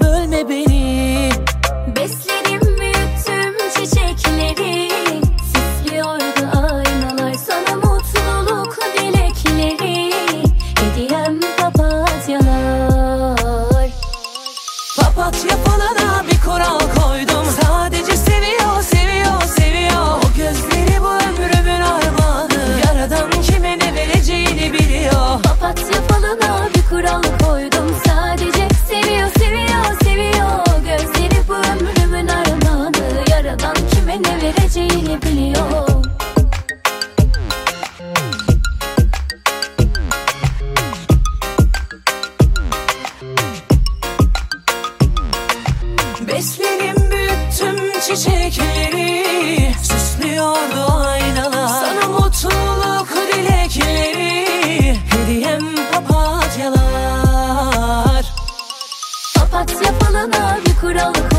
bölme beni. vereceğini biliyor. Beslerim büyüttüm çiçekleri Süslüyordu aynalar. Sana mutluluk dilekleri Hediyem papatyalar. Papatya falına bir kural